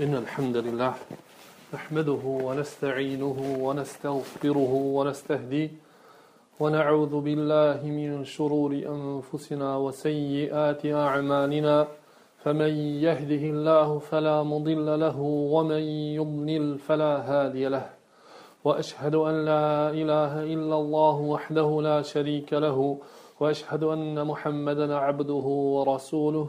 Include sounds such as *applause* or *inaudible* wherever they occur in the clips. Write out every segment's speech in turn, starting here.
إن الحمد لله نحمده ونستعينه ونستغفره ونستهديه ونعوذ بالله من شرور أنفسنا وسيئات أعمالنا فمن يهده الله فلا مضل له ومن يضلل فلا هادي له وأشهد أن لا إله إلا الله وحده لا شريك له وأشهد أن محمدا عبده ورسوله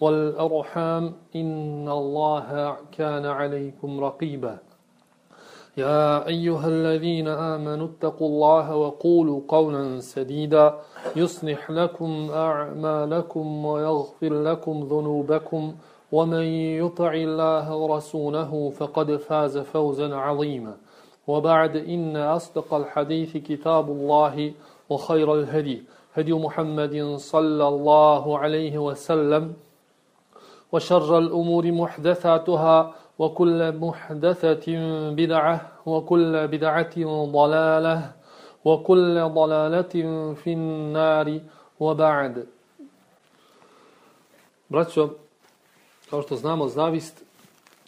والأرحام إن الله كان عليكم رقيبا. يا أيها الذين آمنوا اتقوا الله وقولوا قولا سديدا. يصلح لكم أعمالكم ويغفر لكم ذنوبكم. ومن يطع الله ورسوله فقد فاز فوزا عظيما. وبعد إن أصدق الحديث كتاب الله وخير الهدي هدي محمد صلى الله عليه وسلم. وشر الأمور محدثاتها وكل محدثة بدعة وكل بدعة ضلالة وكل ضلالة في النار وبعد Braćo, kao što znamo, zavist,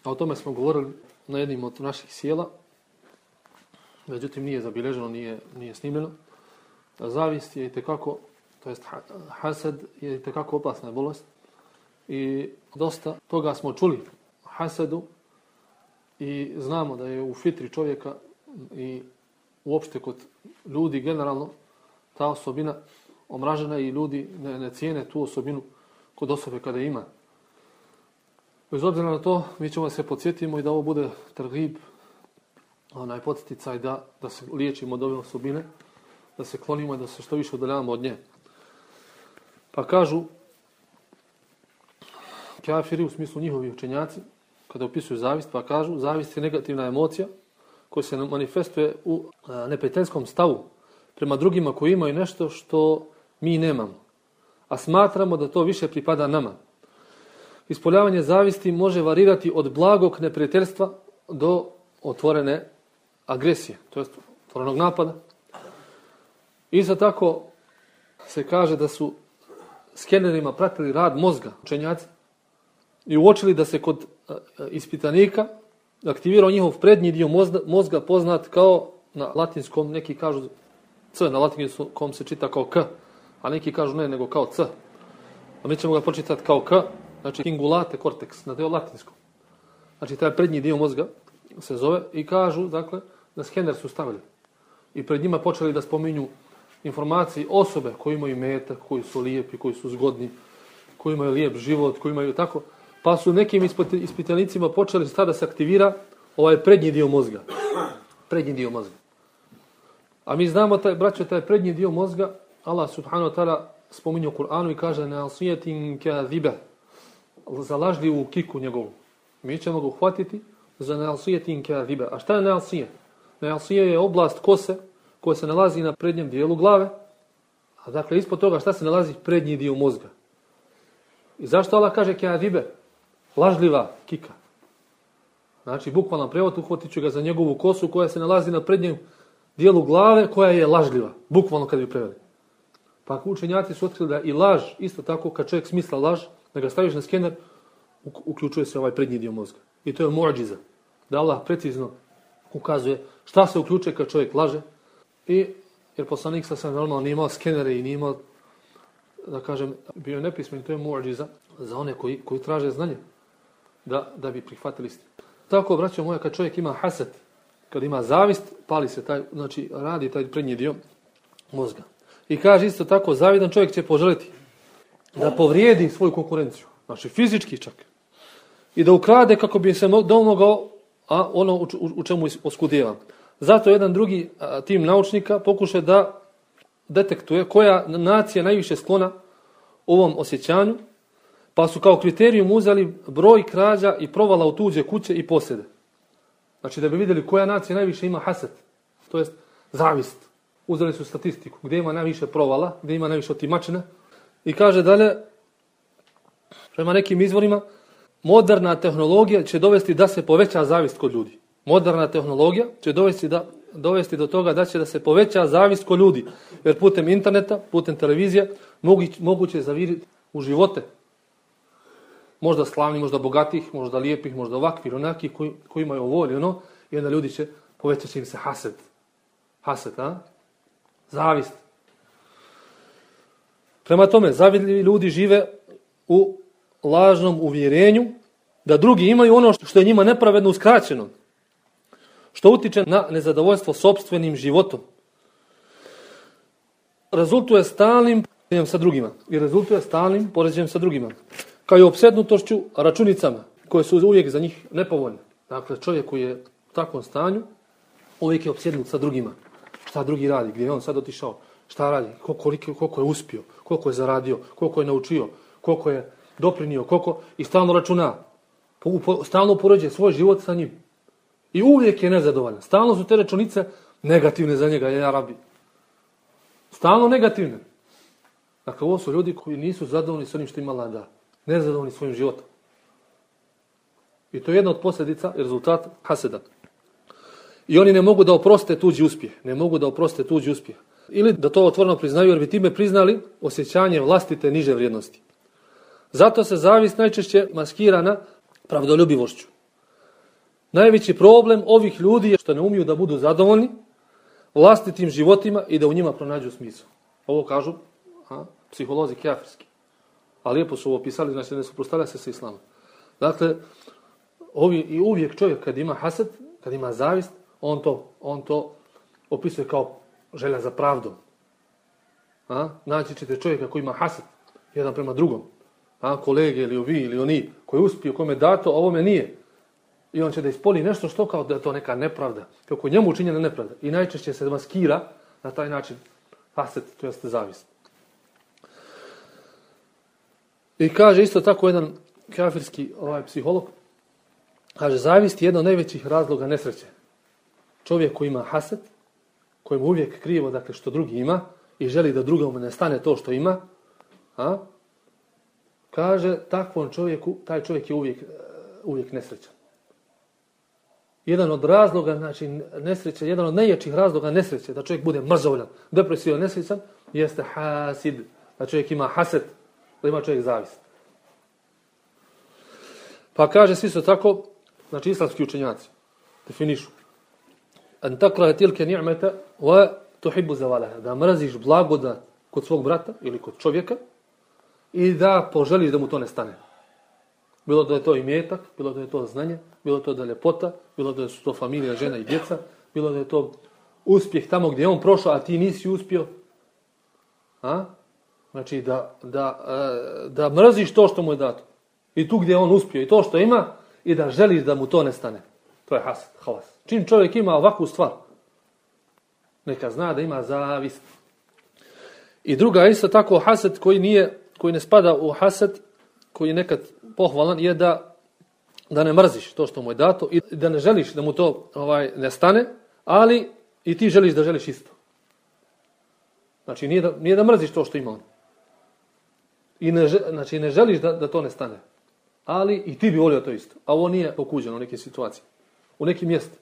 a o tome smo govorili na jednim od naših sjela, međutim nije zabilježeno, nije, nije snimljeno. Zavist je i tekako, to jest hasad je i tekako opasna bolest i dosta toga smo čuli hasadu i znamo da je u fitri čovjeka i uopšte kod ljudi generalno ta osobina omražena i ljudi ne, ne cijene tu osobinu kod osobe kada ima. Bez obzira na to, mi ćemo se podsjetimo i da ovo bude trgib, onaj podsjeticaj da, da se liječimo od ove osobine, da se klonimo i da se što više udaljavamo od nje. Pa kažu, kafiri u smislu njihovi učenjaci, kada opisuju zavist, pa kažu, zavist je negativna emocija koja se manifestuje u neprijateljskom stavu prema drugima koji imaju nešto što mi nemamo. A smatramo da to više pripada nama. Ispoljavanje zavisti može varirati od blagog neprijateljstva do otvorene agresije, to jest otvorenog napada. Isto tako se kaže da su skenerima pratili rad mozga, učenjaci, i uočili da se kod e, e, ispitanika aktivirao njihov prednji dio mozga, mozga poznat kao na latinskom, neki kažu C, na latinskom se čita kao K, a neki kažu ne, nego kao C. A mi ćemo ga počitati kao K, znači cingulate cortex, na deo latinskom. Znači taj prednji dio mozga se zove i kažu, dakle, da skener su stavili. I pred njima počeli da spominju informacije osobe koji imaju metak, koji su lijepi, koji su zgodni, koji imaju lijep život, koji imaju tako. Pa su nekim ispitanicima počeli sada da se aktivira ovaj prednji dio mozga. Prednji dio mozga. A mi znamo, taj, braćo, taj prednji dio mozga, Allah subhanahu wa ta'ala spominje u Kur'anu i kaže ne alsijetin kadhiba za lažljivu kiku njegovu. Mi ćemo ga uhvatiti za ne alsijetin kadhiba. A šta je ne alsije? Ne alsije je oblast kose koja se nalazi na prednjem dijelu glave. A dakle, ispod toga šta se nalazi? Prednji dio mozga. I zašto Allah kaže kadhiba? Lažljiva kika. Znači, bukvalan prevod uhvatit ću ga za njegovu kosu koja se nalazi na prednjem dijelu glave koja je lažljiva. Bukvalno kad bi preveli. Pa učenjaci su otkrili da i laž, isto tako kad čovjek smisla laž, da ga staviš na skener, uključuje se ovaj prednji dio mozga. I to je muadžiza. Da Allah precizno ukazuje šta se uključuje kad čovjek laže. I, jer poslanik sa sam normalno nije imao skenere i nije imao, da kažem, bio nepismen, to je muadžiza za one koji, koji traže znanje da, da bi prihvatili istinu. Tako, braćo moja, kad čovjek ima haset, kad ima zavist, pali se taj, znači radi taj prednji dio mozga. I kaže isto tako, zavidan čovjek će poželiti da povrijedi svoju konkurenciju. Znači fizički čak. I da ukrade kako bi se domogao a ono u, u, u čemu oskudijeva. Zato jedan drugi a, tim naučnika pokuša da detektuje koja nacija najviše sklona ovom osjećanju Pa su kao kriterijum uzeli broj krađa i provala u tuđe kuće i posjede. Znači da bi vidjeli koja nacija najviše ima haset, to jest zavist. Uzeli su statistiku gdje ima najviše provala, gdje ima najviše otimačina. I kaže dalje, prema nekim izvorima, moderna tehnologija će dovesti da se poveća zavist kod ljudi. Moderna tehnologija će dovesti, da, dovesti do toga da će da se poveća zavist kod ljudi. Jer putem interneta, putem televizija, moguće, moguće zaviriti u živote. Možda slavni, možda bogatih, možda lijepih, možda ovakvih, onakih koji, koji imaju ovo ili ono. I onda ljudi će povećati im se haset. Haset, a? Zavist. Prema tome, zavidljivi ljudi žive u lažnom uvjerenju da drugi imaju ono što je njima nepravedno uskraćeno. Što utiče na nezadovoljstvo sobstvenim životom. Rezultuje stalnim poređenjem sa drugima. I rezultuje stalnim poređenjem sa drugima. Kao i obsednutošću računicama, koje su uvijek za njih nepovoljne. Dakle, čovjek koji je u takvom stanju, uvijek je obsednut sa drugima. Šta drugi radi? Gdje je on sad otišao? Šta radi? Koliko, koliko je uspio? Koliko je zaradio? Koliko je naučio? Koliko je doprinio? Koliko? I stalno računa. Stalno poređuje svoj život sa njim. I uvijek je nezadovoljan. Stalno su te računice negativne za njega, ja Arabi. Stalno negativne. Dakle, ovo su ljudi koji nisu zadovoljni s onim što ima da. Nezadovoljni svojim životom. I to je jedna od posljedica i rezultat haseda. I oni ne mogu da oproste tuđi uspjeh. Ne mogu da oproste tuđi uspjeh. Ili da to otvoreno priznaju, jer bi time priznali osjećanje vlastite niže vrijednosti. Zato se zavist najčešće maskira na pravdoljubivošću. Najveći problem ovih ljudi je što ne umiju da budu zadovoljni vlastitim životima i da u njima pronađu smisao. Ovo kažu a, psiholozi kjafirski. A lijepo su ovo pisali, znači ne suprostavlja se sa islamom. Dakle, ovi, i uvijek čovjek kad ima hasad, kad ima zavist, on to, on to opisuje kao želja za pravdom. A? Naći ćete čovjeka koji ima hasad, jedan prema drugom. A? Kolege ili vi ili oni koji je uspio, kome dato, a ovome nije. I on će da ispoli nešto što kao da je to neka nepravda. Kako njemu učinjena nepravda. I najčešće se maskira na taj način hasad, to jeste zavist. I kaže isto tako jedan kafirski ovaj psiholog, kaže, zavist je jedno od najvećih razloga nesreće. Čovjek koji ima haset, kojem uvijek krivo, dakle, što drugi ima, i želi da drugom ne stane to što ima, a, kaže, takvom čovjeku, taj čovjek je uvijek, e, uvijek nesrećan. Jedan od razloga, znači, nesreće, jedan od najjačih razloga nesreće, da čovjek bude mrzovljan, depresivan, nesrećan, jeste hasid, da čovjek ima haset, da ima čovjek zavist. Pa kaže svi su tako, znači islamski učenjaci, definišu. An takrahe tilke ni'meta wa tuhibbu zawalaha. Da mraziš blagodat kod svog brata ili kod čovjeka i da poželiš da mu to ne stane. Bilo da je to imetak, bilo da je to znanje, bilo to da je ljepota, bilo da su to familija, žena i djeca, bilo da je to uspjeh tamo gdje je on prošao, a ti nisi uspio. A? Znači da, da, e, da mraziš to što mu je dato. I tu gdje on uspio i to što ima i da želiš da mu to ne stane. To je hasad, halas. Čim čovjek ima ovakvu stvar, neka zna da ima zavist. I druga isto tako hasad koji nije koji ne spada u hasad, koji je nekad pohvalan, je da da ne mrziš to što mu je dato i da ne želiš da mu to ovaj ne stane, ali i ti želiš da želiš isto. Znači nije da, nije da mrziš to što ima on. I ne, znači, ne želiš da, da to ne stane. Ali i ti bi volio to isto. A ovo nije pokuđeno u neke situacije. U nekim mjestu.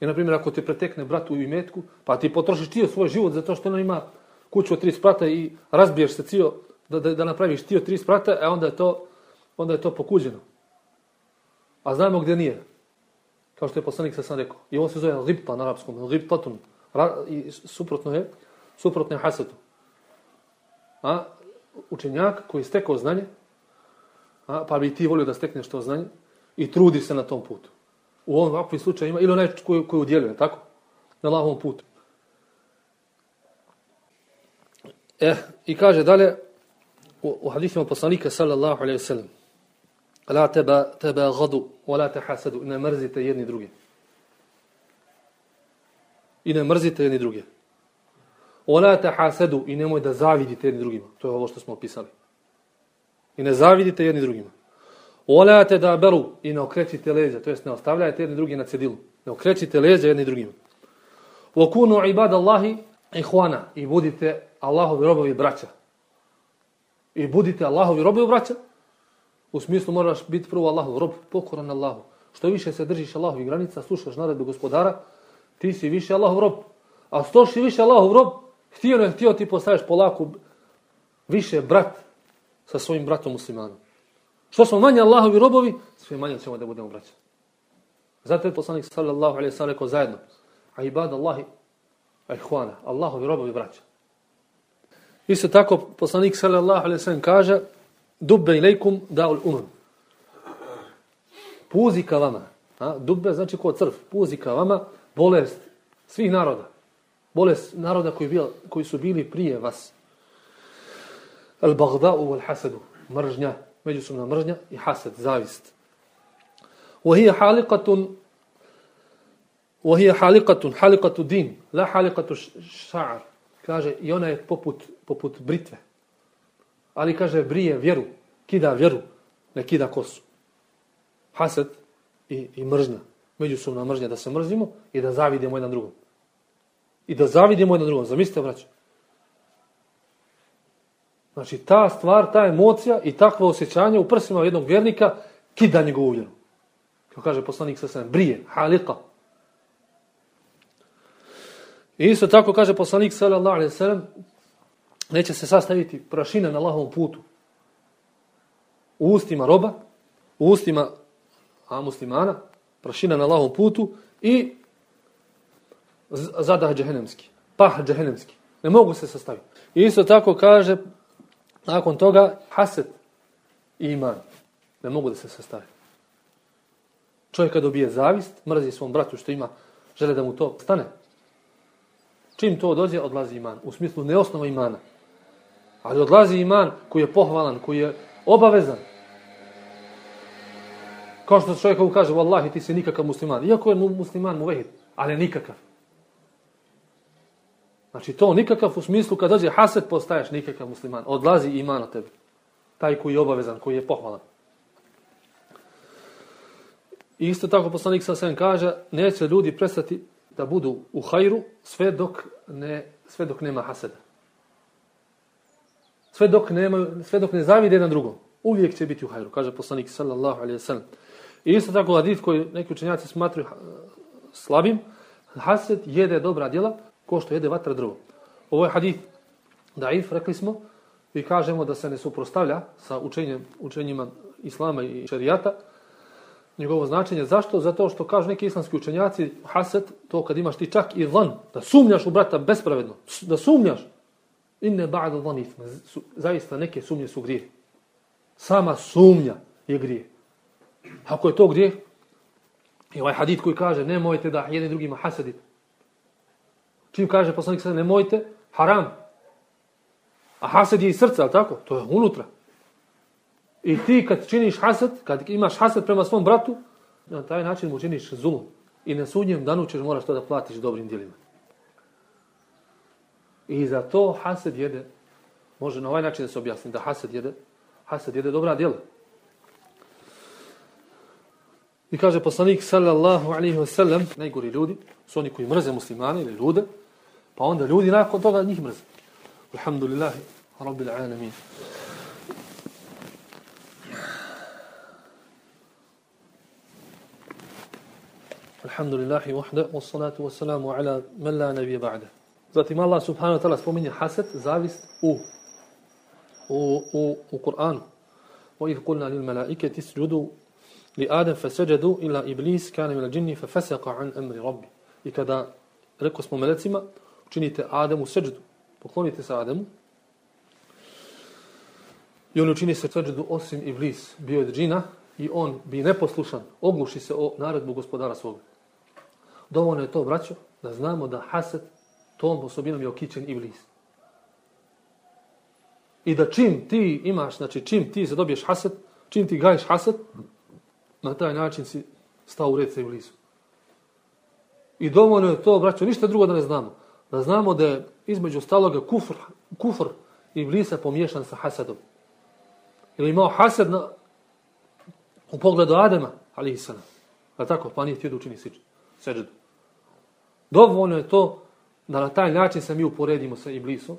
I, na primjer, ako te pretekne brat u imetku, pa ti potrošiš ti svoj život zato što ona ima kuću od tri sprata i razbiješ se cio da, da, da napraviš od tri sprata, a onda je to, onda je to pokuđeno. A znamo gdje nije. Kao što je poslanik sam rekao. I ovo se zove ribta na arapskom. Ribtatun. I suprotno je, suprotno je hasetu. A učenjak koji je stekao znanje, a, pa bi ti volio da stekneš to znanje i trudi se na tom putu. U ovom ovakvim slučajima, ili onaj koji, koji udjeljuje, tako? Na lavom putu. E, i kaže dalje, u, u hadithima poslanika, sallallahu alaihi sallam, la teba, teba gadu, wa la te hasadu, ne mrzite jedni drugi. I ne mrzite jedni drugi. Ola te hasadu i nemoj da zavidite jedni drugima. To je ovo što smo opisali. I ne zavidite jedni drugima. Olate da beru i ne okrećite leđa, to jest ne ostavljajte jedni drugi na cedilu. Ne okrećite leđa jedni drugima. Vokunu ibad Allahi ihwana i budite Allahovi robovi braća. I budite Allahovi robovi braća. U smislu moraš biti prvo Allahov rob, pokoran Allahu. Što više se držiš Allahovi granica, slušaš naredbu gospodara, ti si više Allahov rob. A što si više Allahov rob, htio ne htio ti postaješ polako više brat sa svojim bratom muslimanom. Što smo manje Allahovi robovi, sve manje ćemo da budemo braća. Zato je poslanik sallallahu alaihi sallam rekao zajedno. A ibad Allahi, a ihwana, Allahovi robovi braća. Isto tako poslanik sallallahu alaihi sallam kaže dubbe ilaikum da'ul umam. Puzi ka vama. A? Dubbe znači ko crv. Puzi ka vama bolest svih naroda Bolest naroda koji, bil, koji su bili prije vas. Al-bagda'u wal-hasadu. Mržnja, međusobna mržnja i hasad, zavist. وهي حالقة وهي حالقة حالقة دين لا حالقة الشعر kaže i ona je poput poput britve ali kaže brije vjeru kida vjeru ne kida kosu hasad i, i mržnja međusobna mržnja da se mrzimo i da zavidimo jedan drugom i da zavidimo jedan drugom zamislite braćo znači ta stvar ta emocija i takvo osjećanje u prsima jednog vjernika kida njegovu vjeru Kao kaže poslanik sa sve, brije, halika. I isto tako kaže poslanik sallallahu alaihi sallam, neće se sastaviti prašina na Allahovom putu. U ustima roba, u ustima a muslimana, prašina na Allahovom putu i zadah džehennemski, pah džehennemski. Ne mogu se sastaviti. I isto tako kaže, nakon toga, haset i iman. Ne mogu da se sastaviti. Čovjek kad dobije zavist, mrzi svom bratu što ima, žele da mu to stane. Čim to dođe, odlazi iman. U smislu neosnova imana. Ali odlazi iman koji je pohvalan, koji je obavezan. Kao što čovjek kaže, Wallahi, ti si nikakav musliman. Iako je musliman muvehid, ali nikakav. Znači to nikakav u smislu kad dođe haset postaješ nikakav musliman. Odlazi iman od tebe. Taj koji je obavezan, koji je pohvalan. I isto tako poslanik sa sve kaže, neće ljudi prestati da budu u hajru sve dok, ne, sve dok nema haseda. Sve dok, nema, sve dok ne zavide jedan drugom. Uvijek će biti u hajru, kaže poslanik sallallahu alaihi sallam. I isto tako hadith koji neki učenjaci smatruju slabim, hased jede dobra djela ko što jede vatra drvo. Ovo je hadith daif, rekli smo, i kažemo da se ne suprostavlja sa učenjem, učenjima islama i šerijata, njegovo značenje. Zašto? Zato što kažu neki islamski učenjaci, haset, to kad imaš ti čak i zlan, da sumnjaš u brata bespravedno, da sumnjaš, inne ba'da zlan zaista neke sumnje su grije. Sama sumnja je grije. Ako je to grije, i ovaj hadit koji kaže, nemojte da jedni drugima hasedite. Čim kaže poslanik sada, nemojte, haram. A hased je iz srca, ali tako? To je unutra. I ti kad činiš hased, kad imaš hased prema svom bratu, na taj način mu činiš zulum. I na sudnjem danu ćeš moraš to da platiš dobrim djelima. I za to hased jede, može na ovaj način da se objasni, da hased jede, hased jede dobra djela. I kaže poslanik sallallahu alaihi wa sallam, najgori ljudi, su oni koji mrze muslimane ili ljude, pa onda ljudi nakon toga njih mrze. Alhamdulillahi, rabbil alamin. Alhamdulillahi wahda, wa salatu wa salamu ala man la nabije ba'da. Zatim Allah subhanahu wa ta'ala spominje hased, zavist u, u, u, u Kur'anu. Wa idh kulna lil malaikati isjudu li Adam fasajadu illa iblis kana min al-jinni fa fasaqa an amri rabbi. I kada rekao smo melecima, činite Adamu seđdu, poklonite se Adamu, i on učini se seđdu osim iblis, bio je džina, i on bi neposlušan, ogluši se o naredbu gospodara svoga. Dovoljno je to, braćo, da znamo da haset tom osobinom je okićen iblis. I da čim ti imaš, znači čim ti se dobiješ čim ti gajiš haset, na taj način si stao u red sa iblisom. I dovoljno je to, braćo, ništa drugo da ne znamo Da znamo da je između staloga kufr, kufr iblisa pomiješan sa hasedom. Ili imao hased na u pogledu Adema, ali i sana. A tako, pa nije htio da učini seđu. Dovoljno je to da na taj način se mi uporedimo sa Iblisom.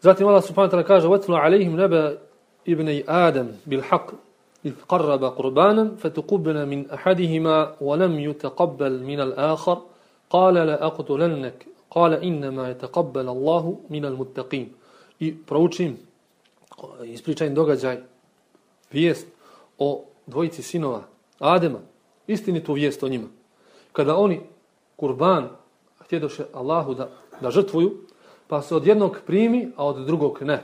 Zatim Allah subhanahu wa ta'ala kaže وَتْلُوا عَلَيْهِمْ نَبَا ابْنَيْ آدَمْ بِالْحَقِّ إذ قرب قربانا فتقبل من أحدهما ولم يتقبل من الآخر Kale le akutu lennek, kale innema je teqabbel Allahu minal muttaqim. I proučim, ispričajem događaj, vijest o dvojici sinova, Adema, istinitu vijest o njima. Kada oni kurban htjedoše Allahu da, da žrtvuju, pa se od jednog primi, a od drugog ne.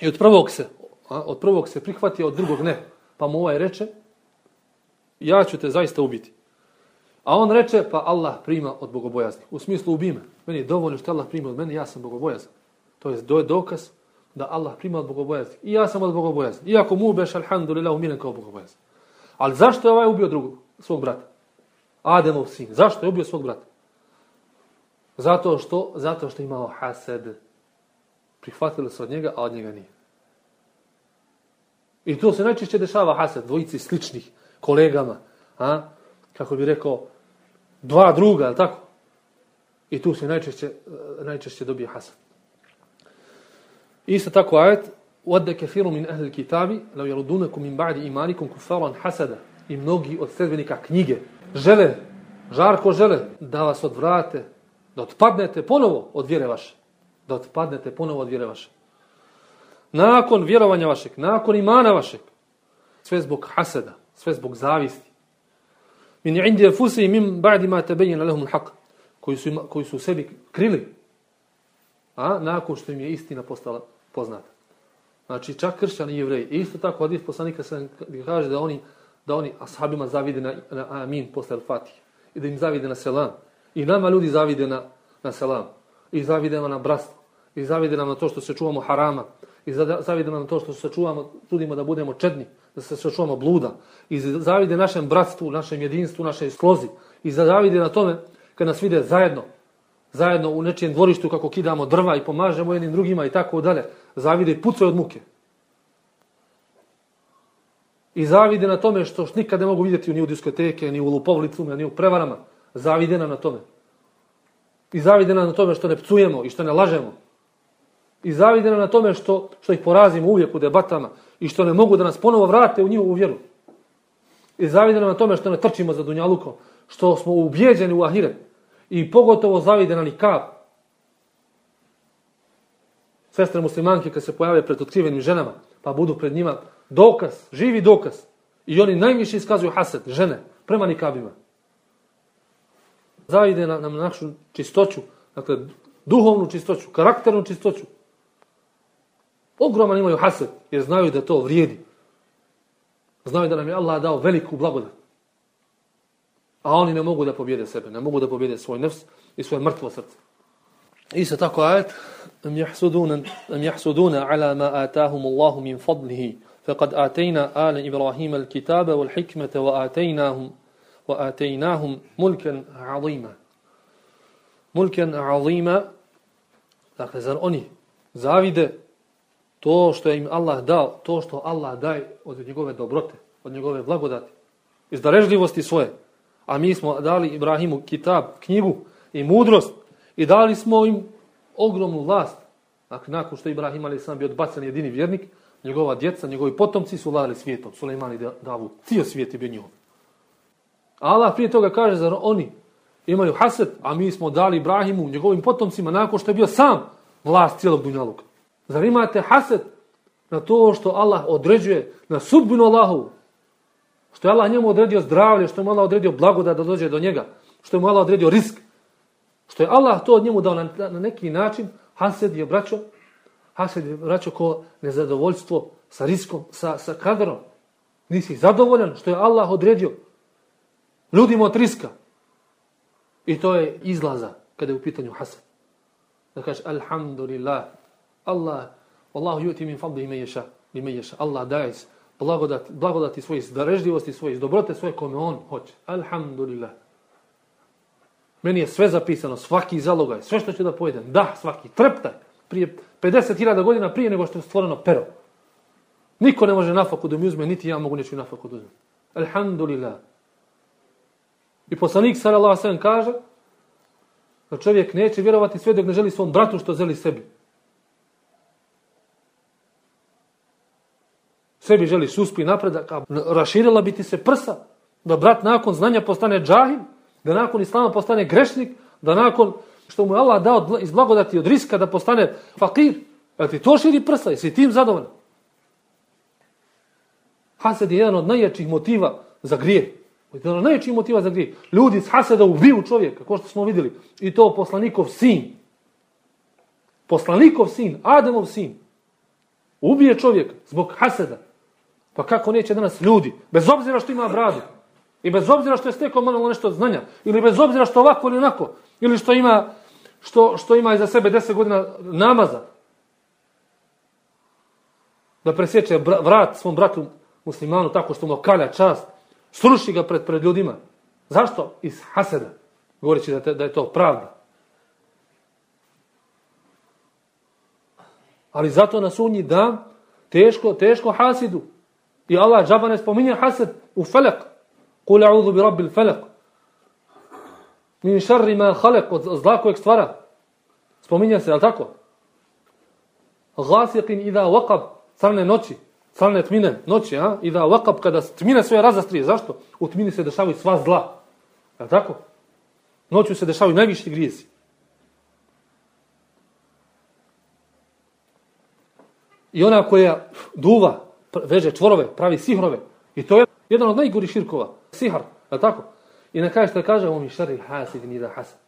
I od prvog se, a, od prvog se prihvati, a od drugog ne. Pa mu ovaj reče, ja ću te zaista ubiti. A on reče, pa Allah prima od bogobojazni. U smislu ubime. Meni je dovoljno što Allah prima od mene, ja sam bogobojazan. To je, do dokaz da Allah prima od bogobojazni. I ja sam od bogobojazni. Iako mu ubeš, alhamdulillah, umiren kao bogobojazni. Ali zašto je ovaj ubio drugog, svog brata? Ademov sin. Zašto je ubio svog brata? Zato što, zato što imao hased. Prihvatili se od njega, a od njega nije. I to se najčešće dešava hased, dvojici sličnih kolegama, a? kako bi rekao, dva druga, je tako? I tu se najčešće, najčešće dobije hasad. Isto tako ajet, وَدَّ كَثِيرٌ مِنْ أَهْلِ الْكِتَابِ لَوْ يَرُدُونَكُمْ مِنْ بَعْدِ إِمَانِكُمْ كُفَّارًا حَسَدًا I mnogi od sredbenika knjige žele, žarko žele da vas odvrate, da otpadnete ponovo od vjere vaše. Da otpadnete ponovo od vjere vaše nakon vjerovanja vašeg, nakon imana vašeg, sve zbog hasada, sve zbog zavisti. Min indi fusi min ba'di ma tabayyana lahum al-haq, koji su koji su sebi krili. A nakon što im je istina postala poznata. Znači čak kršćani i jevreji. Isto tako hadis poslanika se kaže da oni da oni ashabima zavide na, na amin posle al-fatih i da im zavide na selam. I nama ljudi zavide na, na selam. I zavide na bratstvo. I zavide nam na to što se čuvamo harama i zavide nam to što se čuvamo, trudimo da budemo čedni, da se sačuvamo bluda, i zavide našem bratstvu, našem jedinstvu, našoj slozi i zavide na tome kad nas vide zajedno, zajedno u nečijem dvorištu kako kidamo drva i pomažemo jednim drugima i tako dalje, zavide i pucaju od muke. I zavide na tome što nikad ne mogu vidjeti ni u diskoteke, ni u lupovlicama, ni u prevarama. Zavide nam na tome. I zavide nam na tome što ne pcujemo i što ne lažemo. I zavide na tome što, što ih porazimo uvijek u debatama i što ne mogu da nas ponovo vrate u njihovu vjeru. I zavide na tome što ne trčimo za Dunjalukom, što smo ubijeđeni u Ahire. I pogotovo zavide na nikab. Sestre muslimanke kad se pojave pred otkrivenim ženama, pa budu pred njima dokaz, živi dokaz. I oni najviše iskazuju haset, žene, prema nikabima. Zavide nam na našu čistoću, dakle, duhovnu čistoću, karakternu čistoću. Ogroman imaju hased, jer znaju da to vrijedi. Znaju da nam je Allah dao veliku blagodat. A oni ne mogu da pobjede sebe, ne mogu da pobjede svoj nefs i svoje mrtvo srce. Isto tako ajet, am yahsuduna ala ma atahum Allah min fadlihi ibrahim al-kitaba wal hikmata wa ataynahum wa ataynahum mulkan 'azima. Mulkan 'azima. Dakle, zar oni zavide to što im Allah dao, to što Allah daje od njegove dobrote, od njegove blagodati, iz darežljivosti svoje. A mi smo dali Ibrahimu kitab, knjigu i mudrost i dali smo im ogromnu vlast. Dakle, nakon što Ibrahim ali sam bio odbacan jedini vjernik, njegova djeca, njegovi potomci su vladali svijetom. Suleiman i Davud. Cijel svijet je bio njihov. Allah prije toga kaže, zar oni imaju haset, a mi smo dali Ibrahimu, njegovim potomcima, nakon što je bio sam vlast cijelog Dunjaluka. Zar imate haset na to što Allah određuje na sudbinu Allahu? Što je Allah njemu odredio zdravlje, što je mu Allah odredio blagodat da dođe do njega, što je mu Allah odredio risk, što je Allah to od njemu dao na, na neki način, hased je braćo, hased je braćo ko nezadovoljstvo sa riskom, sa, sa kadrom. Nisi zadovoljan što je Allah odredio ljudima od riska. I to je izlaza kada je u pitanju hased. Da kaže, alhamdulillah, Allah, Allahu yuti min fadlihi man yasha, liman yasha. Allah daje blagodat, blagodati svoje darežljivosti, svoje dobrote, svoje kome on hoće. Alhamdulillah. Meni je sve zapisano, svaki zalogaj, sve što ću da pojedem. Da, svaki, treptaj. Prije 50.000 godina prije nego što je stvoreno pero. Niko ne može nafaku da mi uzme, niti ja mogu nečiju nafaku da uzme. Alhamdulillah. I poslanik sallallahu alejhi kaže da čovjek neće vjerovati sve dok ne želi svom bratu što želi sebi. Sebi želi suspi napredak, a raširila biti se prsa, da brat nakon znanja postane džahim, da nakon islama postane grešnik, da nakon što mu je Allah dao iz blagodati od riska da postane fakir, a ti to širi prsa, jesi tim zadovoljan? Hased je jedan od najjačih motiva za grije. Jedan od najjačih motiva za grije. Ljudi s haseda ubiju čovjeka, kao što smo vidjeli. I to poslanikov sin. Poslanikov sin, Ademov sin. Ubije čovjek zbog haseda. Pa kako neće danas ljudi, bez obzira što ima bradu, i bez obzira što je stekao malo ono nešto znanja, ili bez obzira što ovako ili onako, ili što ima, što, što ima iza sebe deset godina namaza, da presjeće vrat svom bratu muslimanu tako što mu okalja čast, sruši ga pred, pred ljudima. Zašto? Iz haseda. Govoreći da, te, da je to pravda. Ali zato na sunji dan teško, teško hasidu. I Allah džaba ne spominje hased u felek. Kul a'udhu bi rabbil felek. Min šarri ma halek od zla kojeg stvara. Spominje se, je tako? Gasiqin idha waqab crne noći, crne tmine noći, a? idha waqab kada tmine sve razastrije. Zašto? U tmini se dešavaju sva zla. Je tako? Noću se dešavaju najviši grijezi. I ona koja duva, veže čvorove, pravi sihrove. I to je jedan od najgori širkova. Sihar, je tako? I na kraju što kaže, on mi šari hasid ni da hasad.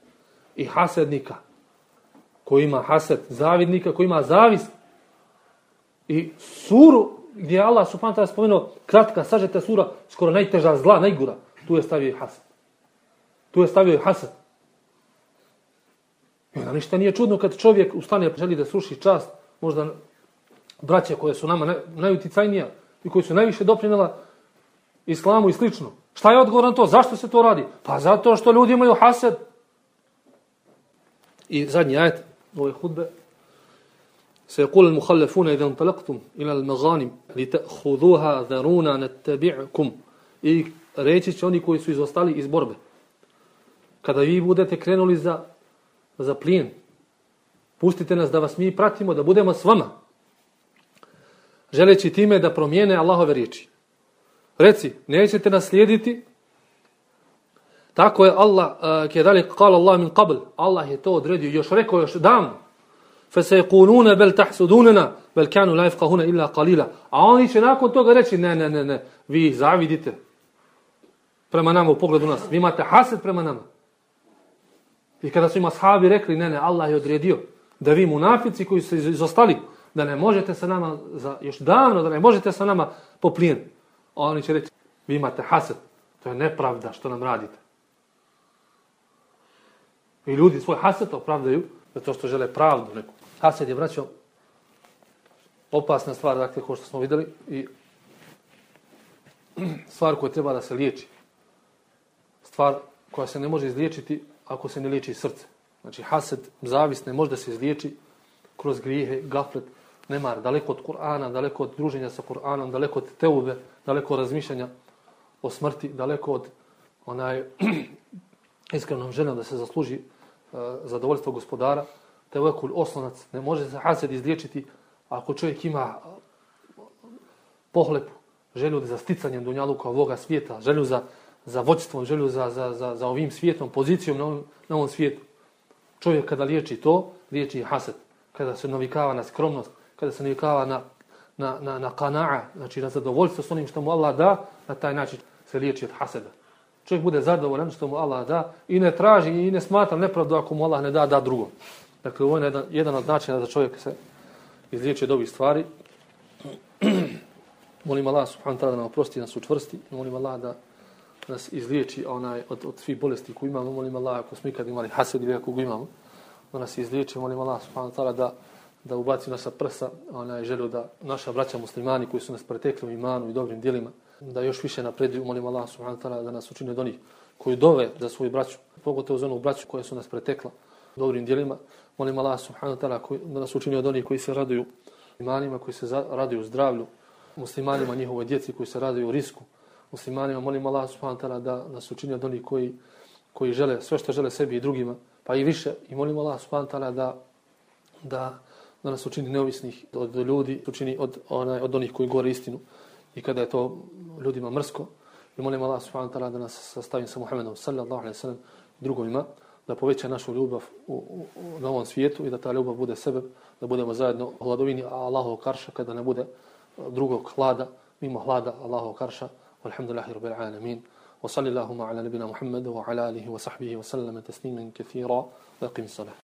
I hasednika, koji ima hased, zavidnika, koji ima zavist. I suru, gdje je Allah subhanahu ta'ala spomenuo, kratka, sažeta sura, skoro najteža zla, najgura, tu je stavio i hased. Tu je stavio i hased. I onda ništa nije čudno kad čovjek ustane želi da sruši čast, možda braće koje su nama najuticajnija i koji su najviše doprinjela islamu i slično. Šta je odgovor na to? Zašto se to radi? Pa zato što ljudi imaju hased. I zadnji ajet ove hudbe. Se je kule muhallefuna idem talaktum ila al-maganim li ta'huduha dharuna natabi'kum. I reći će oni koji su izostali iz borbe. Kada vi budete krenuli za, za plijen, pustite nas da vas mi pratimo, da budemo s vama želeći time da promijene Allahove riječi. Reci, nećete naslijediti, tako je Allah, eh, kjedali kala Allah min qabl, Allah je to odredio, još rekao još dan fe se kunune bel tahsudunena, bel kanu laif ifkahune illa qalila. A oni će nakon toga reći, ne, ne, ne, ne, vi zavidite prema nama u pogledu nas, vi imate hased prema nama. I kada su ima sahabi rekli, ne, ne, Allah je odredio da vi munafici koji su izostali, da ne možete sa nama, za, još davno da ne možete sa nama po plijen. Oni će reći, vi imate haset, to je nepravda što nam radite. I ljudi svoj haset opravdaju, zato što žele pravdu neku. Haset je, braćo, opasna stvar, dakle, ko što smo videli, i stvar koja treba da se liječi. Stvar koja se ne može izliječiti ako se ne liječi srce. Znači, haset, zavis, ne može da se izliječi kroz grijehe, gaflet, nemar, daleko od Kur'ana, daleko od druženja sa Kur'anom, daleko od teube, daleko od razmišljanja o smrti, daleko od onaj *clears throat* iskrenom željom da se zasluži uh, zadovoljstvo gospodara, te oslonac, ne može se hased izliječiti ako čovjek ima e, pohlepu, želju za sticanjem dunjaluka ovoga svijeta, želju za, za vođstvom, želju za, za, za, za ovim svijetom, pozicijom na ovom, na ovom svijetu. Čovjek kada liječi to, liječi hased. Kada se navikava na skromnost, kada se navikava na, na, na, na kana'a, znači na zadovoljstvo s onim što mu Allah da, na taj način se liječi od haseda. Čovjek bude zadovoljan što mu Allah da i ne traži i ne smatra nepravdu ako mu Allah ne da, da drugo. Dakle, ovo je jedan, jedan od načina da čovjek se izliječi od ovih stvari. *clears throat* molim Allah subhanahu ta'ala da nam oprosti, da nas učvrsti. Molim Allah da nas izliječi onaj, od, od svih bolesti koje imamo. Molim Allah ako smo ikad imali hased ili ako imamo, da nas izliječi. Molim Allah subhanahu ta'ala da da ubaci naša prsa, ona je želio da naša braća muslimani koji su nas pretekli u imanu i dobrim dijelima, da još više napreduju, molim Allah subhanahu ta'ala da nas učini od onih koji dove za svoju braću, pogotovo za onu braću koja su nas pretekla dobrim dijelima, molim Allah subhanahu ta'ala da nas učini od onih koji se raduju imanima, koji se raduju zdravlju, muslimanima, njihovoj djeci koji se raduju u risku. Muslimanima molim Allah subhanahu wa ta'ala da nas učini od onih koji, koji žele sve što žele sebi i drugima, pa i više. I molim Allah subhanahu wa ta'ala da, da, da nas učini neovisnih od ljudi, učini od, onaj, od onih koji govore istinu. I kada je to ljudima mrsko, i molim Allah subhanahu wa ta'ala da nas sastavim sa Muhammedom sallallahu alaihi sallam drugovima, da poveća našu ljubav u, u, u, na ovom svijetu i da ta ljubav bude sebe, da budemo zajedno u hladovini Allahov karša kada ne bude drugog hlada, mimo hlada Allahov karša. Walhamdulillahi rabbil alamin. وصلى اللهم على نبينا محمد وعلى اله وصحبه وسلم تسليما كثيرا واقم الصلاه